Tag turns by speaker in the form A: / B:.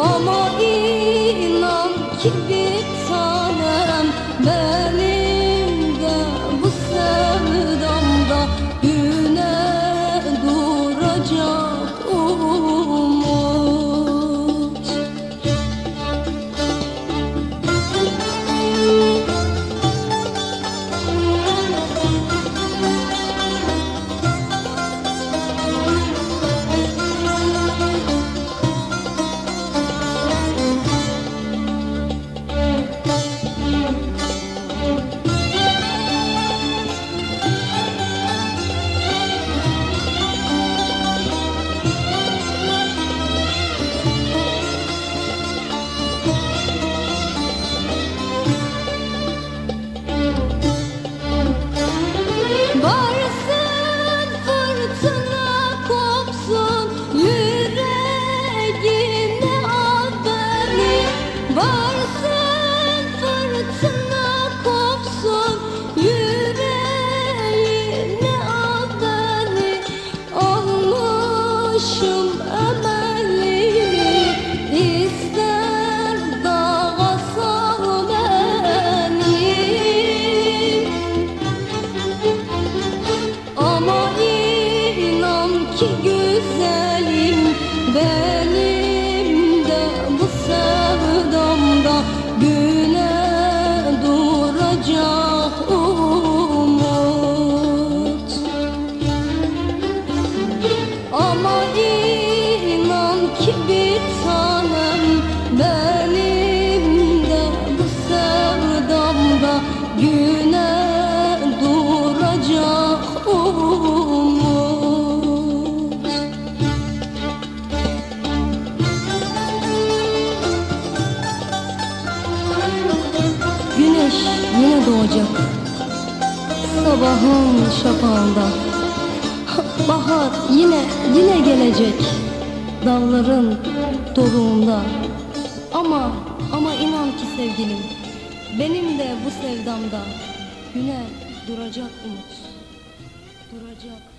A: ama inan ki bir ama inan ki bir tanem benim de bu sevdamda güne duracak umut. Güneş yine doğacak. Sabahın şafağında Bahar yine yine gelecek Dağların doruğunda. Ama ama inan ki sevgilim Benim de bu sevdamda Güne duracak umut Duracak